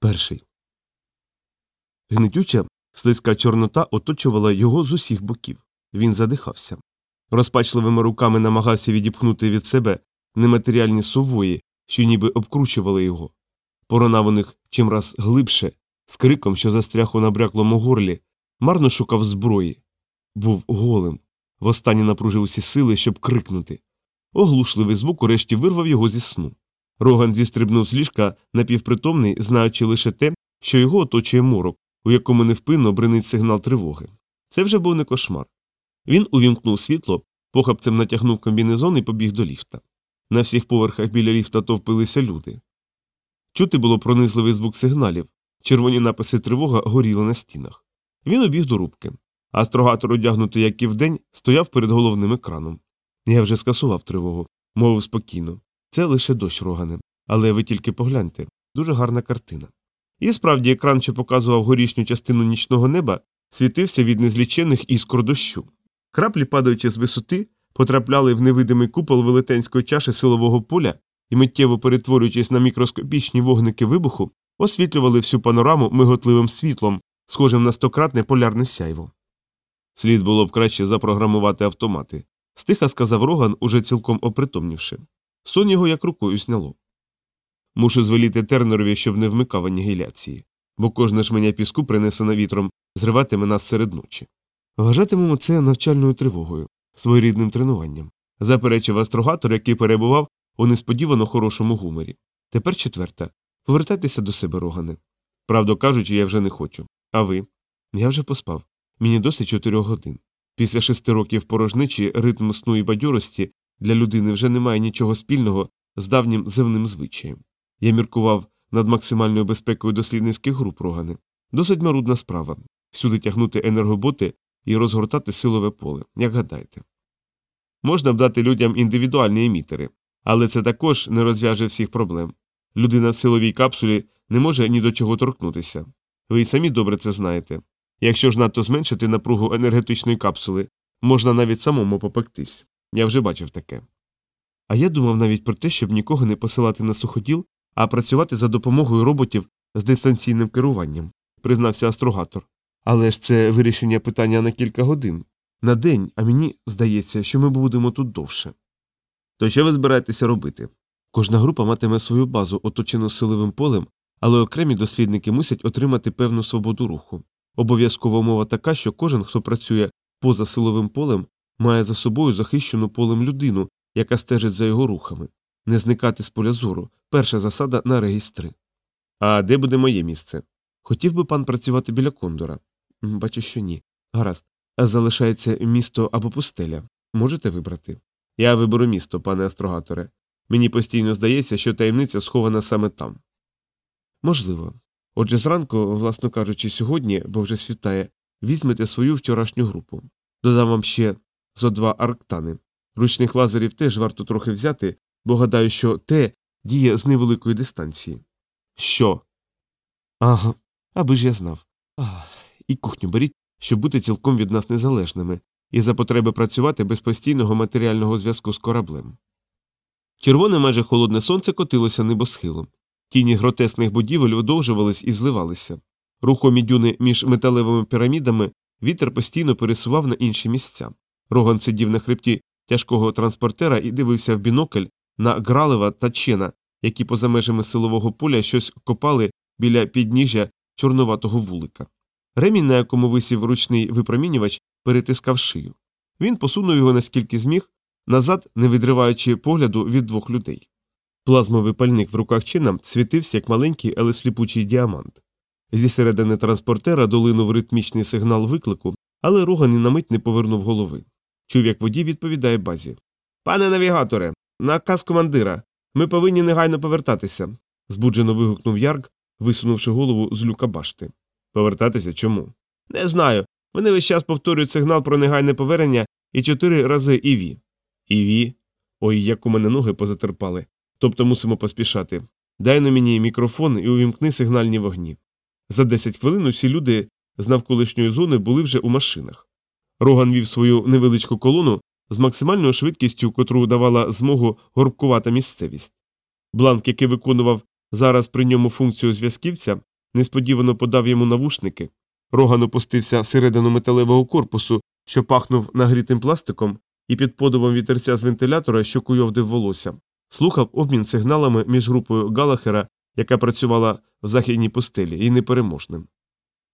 Перший. Гнетюча, слизька чорнота оточувала його з усіх боків. Він задихався. Розпачливими руками намагався відіпхнути від себе нематеріальні сувої, що ніби обкручували його. Поронав у них чимраз глибше, з криком, що застряг у набряклому горлі, марно шукав зброї. Був голим. Востаннє напружив усі сили, щоб крикнути. Оглушливий звук урешті вирвав його зі сну. Роган зістрибнув з ліжка напівпритомний, знаючи лише те, що його оточує морок, у якому невпинно бринить сигнал тривоги. Це вже був не кошмар. Він увімкнув світло, похапцем натягнув комбінезон і побіг до ліфта. На всіх поверхах біля ліфта товпилися люди. Чути було пронизливий звук сигналів, червоні написи тривога горіли на стінах. Він убіг до рубки. Астрогатор, одягнутий, як і вдень, стояв перед головним екраном. Я вже скасував тривогу, мовив спокійно. Це лише дощ рогане. Але ви тільки погляньте дуже гарна картина. І справді екран, що показував горішню частину нічного неба, світився від незлічених іскор дощу. Краплі, падаючи з висоти, потрапляли в невидимий купол велетенської чаші силового поля і, миттєво перетворюючись на мікроскопічні вогники вибуху, освітлювали всю панораму миготливим світлом, схожим на стократне полярне сяйво. Слід було б краще запрограмувати автомати, стиха сказав Роган, уже цілком опритомнівши. Сон його як рукою сняло. Мушу звеліти Тернерові, щоб не вмикав анігіляції, бо кожна жменя піску, принесена вітром, зриватиме нас серед ночі. Вважатимемо це навчальною тривогою, своєрідним тренуванням, заперечив астрогатор, який перебував у несподівано хорошому гуморі. Тепер четверта. Повертайтеся до себе, рогане. Правду кажучи, я вже не хочу. А ви? Я вже поспав. Мені досить чотирьох годин. Після шести років порожничі ритм сну і бадьорості для людини вже немає нічого спільного з давнім земним звичаєм. Я міркував над максимальною безпекою дослідницьких груп рогани. Досить марудна справа всюди тягнути енергоботи і розгортати силове поле, як гадаєте. Можна б дати людям індивідуальні емітери, але це також не розв'яже всіх проблем. Людина в силовій капсулі не може ні до чого торкнутися. Ви й самі добре це знаєте. Якщо ж надто зменшити напругу енергетичної капсули, можна навіть самому попектись. Я вже бачив таке. А я думав навіть про те, щоб нікого не посилати на суходіл, а працювати за допомогою роботів з дистанційним керуванням, признався астрогатор. Але ж це вирішення питання на кілька годин, на день, а мені здається, що ми будемо тут довше. То що ви збираєтеся робити? Кожна група матиме свою базу, оточену силовим полем, але окремі дослідники мусять отримати певну свободу руху. Обов'язкова умова така, що кожен, хто працює поза силовим полем, має за собою захищену полем людину, яка стежить за його рухами, не зникати з поля зору перша засада на регістри. А де буде моє місце? Хотів би пан працювати біля кондора. Бачу, що ні. Гаразд. Залишається місто або пустеля. Можете вибрати? Я виберу місто, пане астрогаторе. Мені постійно здається, що таємниця схована саме там. Можливо. Отже, зранку, власно кажучи, сьогодні, бо вже світає, візьмете свою вчорашню групу. Додам вам ще зо два арктани. Ручних лазерів теж варто трохи взяти, бо гадаю, що те діє з невеликої дистанції. Що? Ага, аби ж я знав. Ах, і кухню беріть, щоб бути цілком від нас незалежними, і за потреби працювати без постійного матеріального зв'язку з кораблем. Червоне майже холодне сонце котилося небосхилом. Тіні гротесних будівель видовжувались і зливалися. Рухомі дюни між металевими пірамідами вітер постійно пересував на інші місця. Роган сидів на хребті тяжкого транспортера і дивився в бінокль на Гралева та Чена, які поза межами силового поля щось копали біля підніжжя чорнуватого вулика. Ремінь, на якому висів ручний випромінювач, перетискав шию. Він посунув його наскільки зміг, назад, не відриваючи погляду від двох людей. Плазмовий пальник в руках чина світився як маленький, але сліпучий діамант. Зі середини транспортера долинув ритмічний сигнал виклику, але Роган і на мить не повернув голови. Чув, як водій відповідає базі. Пане навігаторе, наказ командира. Ми повинні негайно повертатися. збуджено вигукнув Ярк, висунувши голову з люка башти. Повертатися чому? Не знаю. Вони весь час повторюють сигнал про негайне повернення і чотири рази ІВІ. ІВІ? Ой, як у мене ноги позатерпали. Тобто мусимо поспішати. Дай на мені мікрофон і увімкни сигнальні вогні. За 10 хвилин усі люди з навколишньої зони були вже у машинах. Роган вів свою невеличку колону з максимальною швидкістю, котру давала змогу горбкувата місцевість. Бланк, який виконував Зараз при ньому функцію зв'язківця несподівано подав йому навушники. Роган опустився всередину металевого корпусу, що пахнув нагрітим пластиком, і під подувом вітерця з вентилятора, що куйовдив волосся, слухав обмін сигналами між групою Галахера, яка працювала в західній пустелі, і непереможним.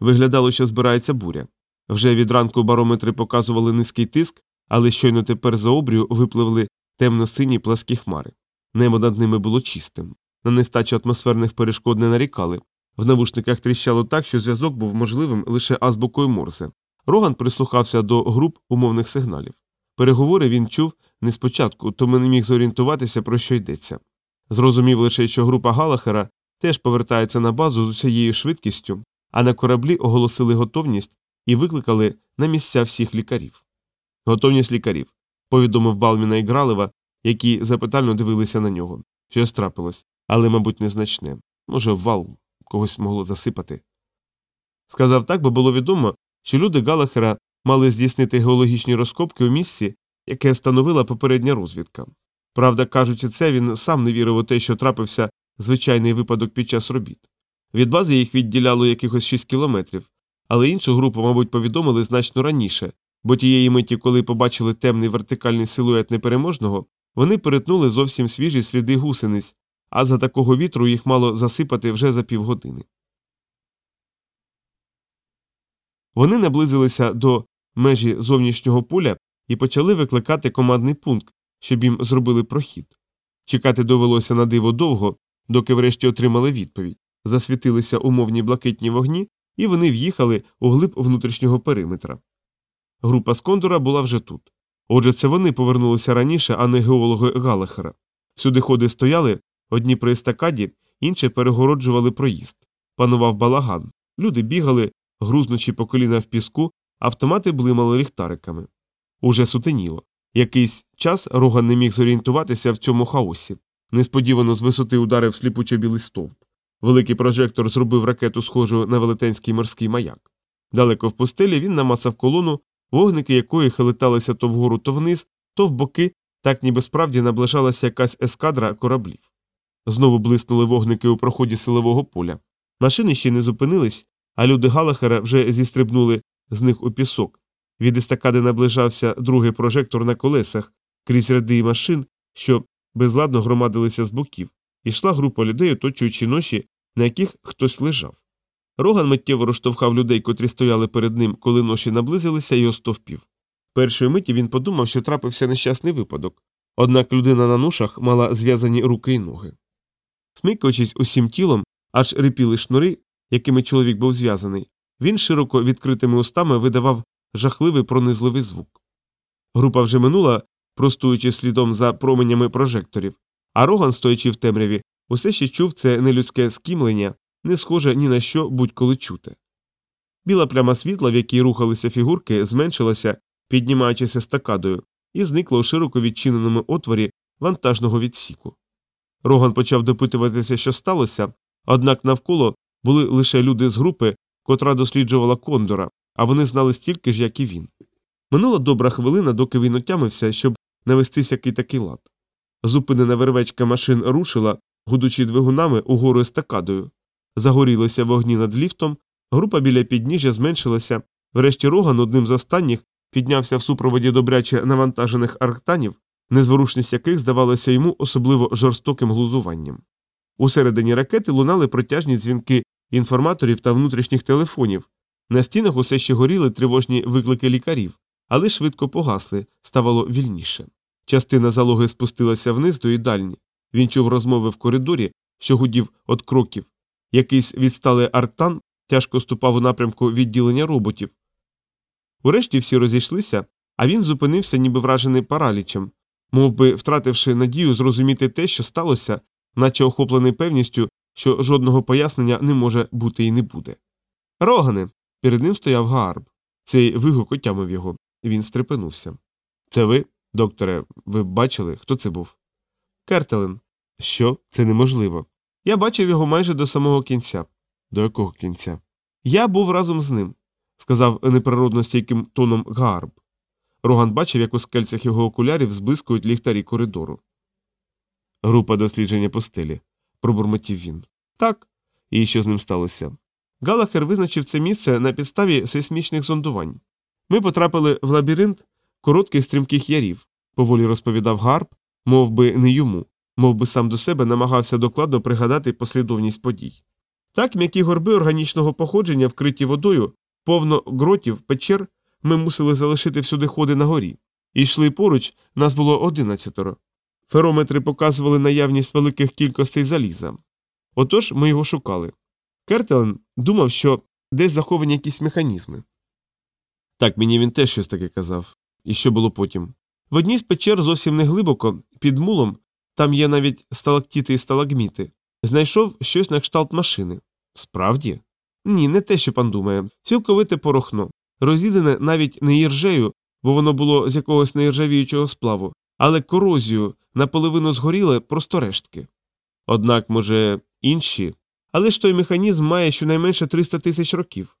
Виглядало, що збирається буря. Вже від ранку барометри показували низький тиск, але щойно тепер за обрію випливли темно-сині пласкі хмари. Небо над ними було чистим. На нестачу атмосферних перешкод не нарікали. В навушниках тріщало так, що зв'язок був можливим лише азбукою Морзе. Роган прислухався до груп умовних сигналів. Переговори він чув не спочатку, тому не міг зорієнтуватися, про що йдеться. Зрозумів лише, що група Галахера теж повертається на базу з усією швидкістю, а на кораблі оголосили готовність і викликали на місця всіх лікарів. Готовність лікарів, повідомив Балміна і Гралева, які запитально дивилися на нього. Щось трапилось, але, мабуть, незначне. Може, вал когось могло засипати. Сказав так, бо було відомо, що люди Галахера мали здійснити геологічні розкопки у місці, яке становила попередня розвідка. Правда, кажучи це, він сам не вірив у те, що трапився звичайний випадок під час робіт. Від бази їх відділяло якихось 6 кілометрів, але іншу групу, мабуть, повідомили значно раніше, бо тієї миті, коли побачили темний вертикальний силует непереможного, вони перетнули зовсім свіжі сліди гусениць, а за такого вітру їх мало засипати вже за півгодини. Вони наблизилися до межі зовнішнього поля і почали викликати командний пункт, щоб їм зробили прохід. Чекати довелося на диво довго, доки врешті отримали відповідь. Засвітилися умовні блакитні вогні, і вони в'їхали у глиб внутрішнього периметра. Група з Кондора була вже тут. Отже, це вони повернулися раніше, а не геологи Галахера. Всюди ходи стояли, одні при естакаді, інші перегороджували проїзд. Панував балаган. Люди бігали, грузнучи по коліна в піску, автомати блимали ліхтариками. Уже сутеніло. Якийсь час Роган не міг зорієнтуватися в цьому хаосі. Несподівано з висоти ударив сліпучо білий стовп. Великий прожектор зробив ракету схожу на велетенський морський маяк. Далеко в пустелі він намацав колону, вогники якої хилиталися то вгору, то вниз, то в боки, так ніби справді наближалася якась ескадра кораблів. Знову блиснули вогники у проході силового поля. Машини ще не зупинились, а люди Галахера вже зістрибнули з них у пісок. Від естакади наближався другий прожектор на колесах крізь ряди машин, що безладно громадилися з боків, ішла група людей, оточуючи ноші, на яких хтось лежав. Роган миттєво розштовхав людей, котрі стояли перед ним, коли ноші наблизилися, і остовпів. Першої миті він подумав, що трапився нещасний випадок, однак людина на ношах мала зв'язані руки й ноги. Смикаючись усім тілом, аж рипіли шнури, якими чоловік був зв'язаний, він широко відкритими устами видавав жахливий пронизливий звук. Група вже минула, простуючи слідом за променями прожекторів, а Роган, стоячи в темряві, усе ще чув це нелюдське скімлення, не схоже ні на що будь-коли чути. Біла пляма світла, в якій рухалися фігурки, зменшилася, піднімаючися стакадою, і зникла у широко відчиненому отворі вантажного відсіку. Роган почав допитуватися, що сталося, однак навколо були лише люди з групи, котра досліджувала кондора, а вони знали стільки ж, як і він. Минула добра хвилина, доки він отямився, щоб навести сякий такий лад. Зупинена вервечка машин рушила, гудучи двигунами угору естакадою. Загорілися вогні над ліфтом, група біля підніжжя зменшилася, врешті Роган одним з останніх піднявся в супроводі добряче навантажених арктанів, незворушність яких здавалося йому особливо жорстоким глузуванням. Усередині ракети лунали протяжні дзвінки інформаторів та внутрішніх телефонів. На стінах усе ще горіли тривожні виклики лікарів, але швидко погасли, ставало вільніше. Частина залоги спустилася вниз до їдальні. Він чув розмови в коридорі, що гудів від кроків. Якийсь відсталий арктан тяжко ступав у напрямку відділення роботів. Урешті всі розійшлися, а він зупинився, ніби вражений паралічем, мов би втративши надію зрозуміти те, що сталося, наче охоплений певністю, що жодного пояснення не може бути і не буде. Рогане. Перед ним стояв Гаарб. Цей вигук отямив його. Він стрепенувся. Це ви, докторе, ви бачили, хто це був? Кертелен. Що? Це неможливо. Я бачив його майже до самого кінця. До якого кінця? Я був разом з ним, сказав неприродно стійким тоном Гаарб. Роган бачив, як у скельцях його окулярів зблискують ліхтарі коридору. Група дослідження пустелі. пробурмотів він. Так. І що з ним сталося? Галахер визначив це місце на підставі сейсмічних зондувань. Ми потрапили в лабіринт коротких стрімких ярів, поволі розповідав Гарп, мов би не йому, мов би сам до себе намагався докладно пригадати послідовність подій. Так м'які горби органічного походження, вкриті водою, повно гротів, печер, ми мусили залишити всюди ходи на горі. І йшли поруч, нас було одинадцятеро. Ферометри показували наявність великих кількостей заліза. Отож ми його шукали. Кертелен думав, що десь заховані якісь механізми. Так, мені він теж щось таке казав. І що було потім? В одній з печер зовсім не глибоко, під мулом, там є навіть сталактіти і сталагміти, знайшов щось на кшталт машини. Справді? Ні, не те, що пан думає. Цілковите порохно, розідане навіть не іржею, бо воно було з якогось неіржавіючого сплаву, але корозію наполовину згоріле просто рештки. Однак, може, інші. Але ж той механізм має щонайменше 300 тисяч років.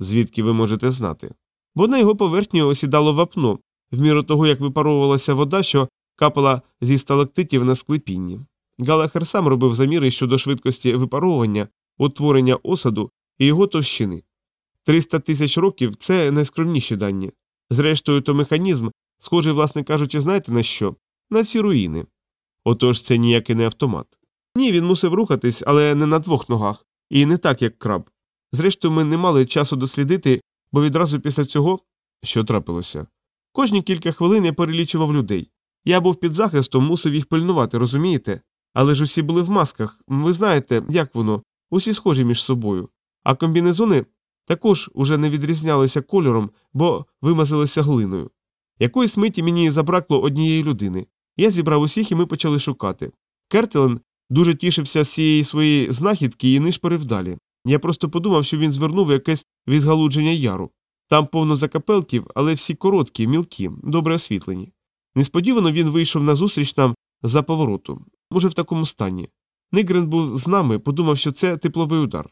Звідки ви можете знати? Бо на його поверхні осідало вапно, в міру того, як випаровувалася вода, що капала зі сталактитів на склепінні. Галахер сам робив заміри щодо швидкості випаровування, утворення осаду і його товщини. 300 тисяч років це найскромніші дані. Зрештою, то механізм, схожий, власне кажучи, знаєте на що? На ці руїни. Отож це ніякий не автомат. Ні, він мусив рухатись, але не на двох ногах, і не так, як краб. Зрештою, ми не мали часу дослідити, бо відразу після цього що трапилося. Кожні кілька хвилин я перелічував людей. Я був під захистом, мусив їх пильнувати, розумієте? Але ж усі були в масках, ви знаєте, як воно, усі схожі між собою. А комбінезони також уже не відрізнялися кольором, бо вимазалися глиною. Якоїсь миті мені забракло однієї людини. Я зібрав усіх і ми почали шукати. Кертелен дуже тішився з цієї своєї знахідки і нишпорив далі. Я просто подумав, що він звернув якесь відгалудження яру. Там повно закапелків, але всі короткі, мілкі, добре освітлені. Несподівано він вийшов назустріч нам за повороту, може, в такому стані. Нигрен був з нами, подумав, що це тепловий удар.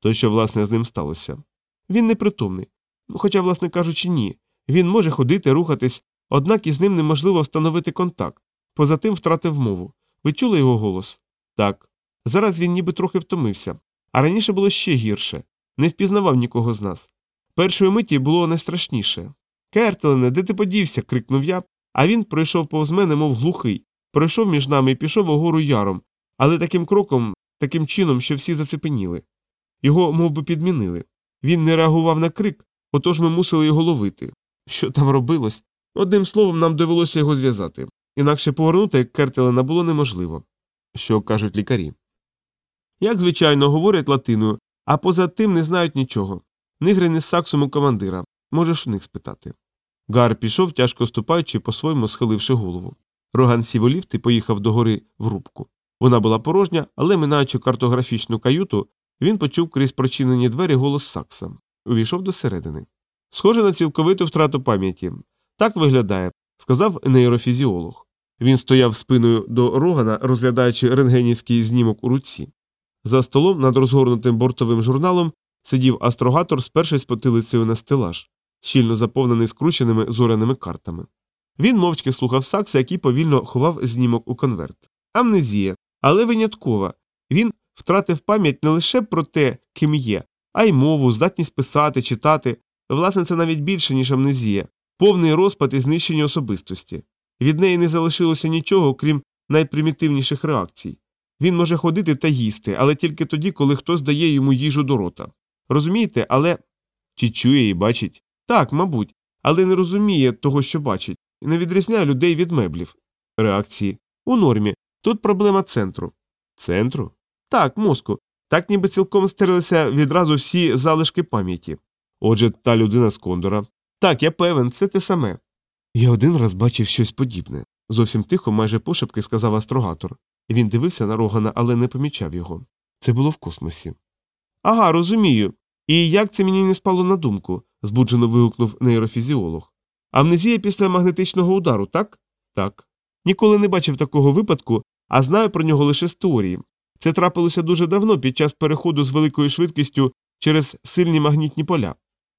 То що, власне, з ним сталося? Він непритомний. Хоча, власне кажучи, ні. Він може ходити, рухатись, однак із ним неможливо встановити контакт. Поза тим втратив мову. Ви чули його голос? Так. Зараз він ніби трохи втомився, а раніше було ще гірше не впізнавав нікого з нас. Першої миті було найстрашніше. Кертелене, де ти подівся? крикнув я, а він пройшов повз мене, мов глухий, пройшов між нами і пішов угору яром, але таким кроком, таким чином, що всі зацепеніли. Його мов би, підмінили. Він не реагував на крик, отож ми мусили його ловити. Що там робилось? Одним словом, нам довелося його зв'язати. Інакше повернути Кертелена було неможливо. Що кажуть лікарі? Як звичайно, говорять латиною, а поза тим не знають нічого. Нигрин із саксом у командира. Можеш у них спитати. Гар пішов, тяжко ступаючи, по-своєму схиливши голову. Роган сів у ліфт і поїхав до гори в рубку. Вона була порожня, але, минаючи картографічну каюту, він почув крізь прочинені двері голос Сакса. Увійшов до середини. Схоже на цілковиту втрату пам'яті. Так виглядає, сказав нейрофізіолог. Він стояв спиною до рогана, розглядаючи рентгенівський знімок у руці. За столом над розгорнутим бортовим журналом сидів астрогатор, спершись потилицею на стелаж, щільно заповнений скрученими зоряними картами. Він мовчки слухав Сакса, який повільно ховав знімок у конверт. Амнезія, але виняткова. Він втратив пам'ять не лише про те, ким є, а й мову, здатність писати, читати. Власне, це навіть більше, ніж амнезія, повний розпад і знищення особистості. Від неї не залишилося нічого, крім найпримітивніших реакцій. Він може ходити та їсти, але тільки тоді, коли хтось дає йому їжу до рота. Розумієте, але. Чи чує і бачить? Так, мабуть, але не розуміє того, що бачить, не відрізняє людей від меблів. Реакції. У нормі. Тут проблема центру. Центру? Так, мозку. Так ніби цілком стерилися відразу всі залишки пам'яті. Отже, та людина з кондора. Так, я певен, це те саме. Я один раз бачив щось подібне. Зовсім тихо, майже пошепки сказав астрогатор. Він дивився на рогана, але не помічав його. Це було в космосі. Ага, розумію. І як це мені не спало на думку? збуджено вигукнув нейрофізіолог. Амнезія після магнетичного удару, так? Так. Ніколи не бачив такого випадку, а знаю про нього лише з теорії. Це трапилося дуже давно під час переходу з великою швидкістю через сильні магнітні поля.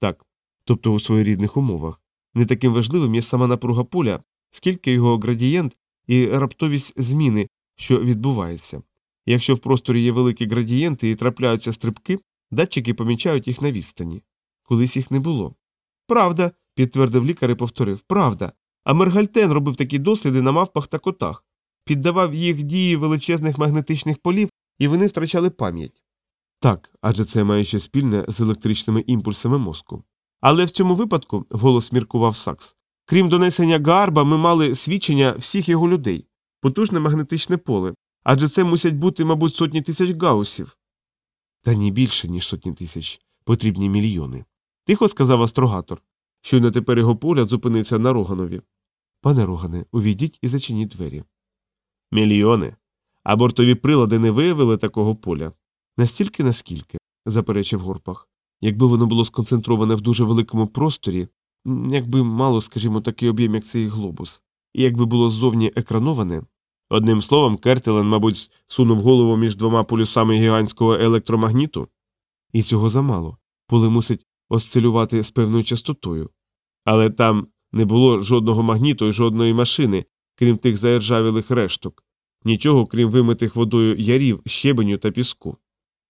Так, тобто у своєрідних умовах. Не таким важливим є сама напруга поля, скільки його градієнт і раптовість зміни, що відбувається. Якщо в просторі є великі градієнти і трапляються стрибки, датчики помічають їх на відстані. Колись їх не було. Правда, підтвердив лікар і повторив, правда. А Мергальтен робив такі досліди на мавпах та котах, піддавав їх дії величезних магнетичних полів, і вони втрачали пам'ять. Так, адже це має щось спільне з електричними імпульсами мозку. Але в цьому випадку, вголос міркував Сакс, крім донесення Гарба, ми мали свідчення всіх його людей, потужне магнетичне поле, адже це мусять бути, мабуть, сотні тисяч гаусів. Та ні більше, ніж сотні тисяч, потрібні мільйони. Тихо сказав астрогатор. Щойно тепер його погляд зупинився на Роганові. Пане Рогане, увійдіть і зачиніть двері. Мільйони. А бортові прилади не виявили такого поля. Настільки, наскільки, заперечив Горпах. Якби воно було сконцентроване в дуже великому просторі, якби мало, скажімо, такий об'єм, як цей глобус, і якби було ззовні екрановане. Одним словом, Кертелен, мабуть, сунув голову між двома полюсами гігантського електромагніту. І цього замало. Поле мусить осцилювати з певною частотою. Але там не було жодного магніту і жодної машини, крім тих заіржавілих решток, нічого, крім вимитих водою ярів, щебеню та піску.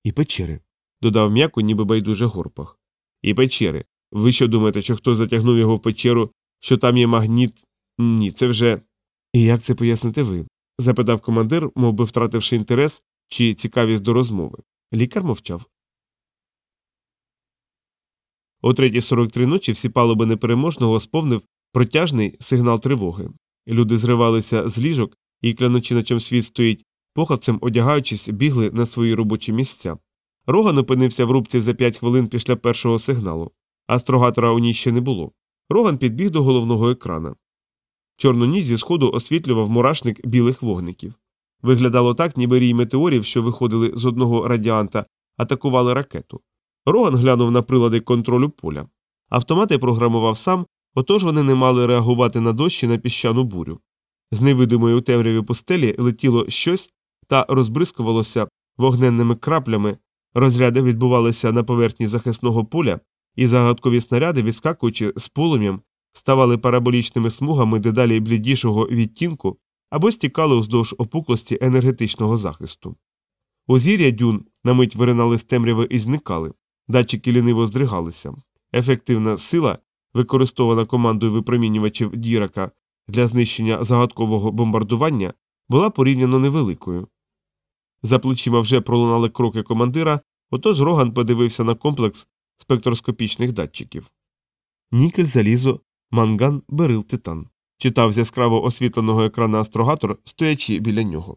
І печери, додав м'яко, ніби байдуже горпах. І печери. Ви що думаєте, що хтось затягнув його в печеру, що там є магніт? Ні, це вже. І як це поясните ви? запитав командир, мов би втративши інтерес чи цікавість до розмови. Лікар мовчав. О 3.43 ночі всі палуби непереможного сповнив протяжний сигнал тривоги. Люди зривалися з ліжок і, клянучи, на чим світ стоїть, похавцем одягаючись, бігли на свої робочі місця. Роган опинився в рубці за 5 хвилин після першого сигналу. Астрогатора у ній ще не було. Роган підбіг до головного екрана. Чорну ніч зі сходу освітлював мурашник білих вогників. Виглядало так, ніби рій метеорів, що виходили з одного радіанта, атакували ракету. Роган глянув на прилади контролю поля. Автомати програмував сам, отож вони не мали реагувати на дощ і на піщану бурю. З невидимої у темряві пустелі летіло щось та розбризкувалося вогненними краплями, розряди відбувалися на поверхні захисного поля, і загадкові снаряди, відскакуючи з полум'ям, ставали параболічними смугами дедалі блідішого відтінку або стікали уздовж опуклості енергетичного захисту. Озір'я дюн на мить виринали з темряви і зникали, датчики ліниво здригалися. Ефективна сила, використована командою випромінювачів Дірака для знищення загадкового бомбардування, була порівняно невеликою. За плечима вже пролунали кроки командира, отож Роган подивився на комплекс спектроскопічних датчиків. Нікель, залізо, манган, берил, титан. Читав з яскраво освітленого екрана астрогатор, стоячи біля нього.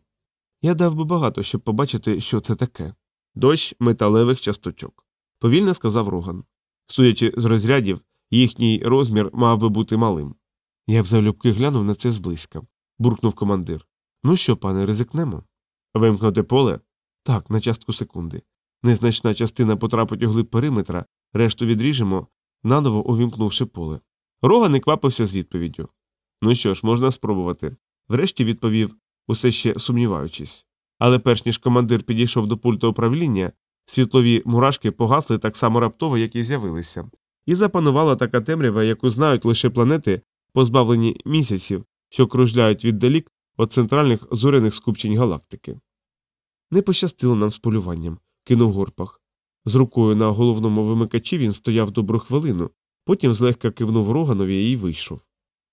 Я дав би багато, щоб побачити, що це таке. Дощ металевих часточок. Повільно сказав Роган. Судячи з розрядів, їхній розмір мав би бути малим. Я б залюбки глянув на це зблизька, буркнув командир. Ну що, пане, ризикнемо? Вимкнути поле? Так, на частку секунди. Незначна частина потрапить у глиб периметра, решту відріжемо, наново увімкнувши поле. Рога не квапився з відповіддю. Ну що ж, можна спробувати. Врешті відповів, усе ще сумніваючись. Але перш ніж командир підійшов до пульта управління, світлові мурашки погасли так само раптово, як і з'явилися, і запанувала така темрява, яку знають лише планети, позбавлені місяців, що кружляють віддалік від центральних зоряних скупчень галактики. Не пощастило нам з полюванням, кинув горпах. З рукою на головному вимикачі він стояв добру хвилину, потім злегка кивнув Роганові і вийшов.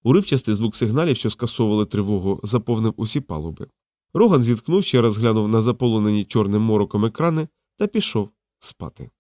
Уривчастий звук сигналів, що скасовували тривогу, заповнив усі палуби. Роган зіткнув ще раз глянув на заполонені чорним мороком екрани та пішов спати.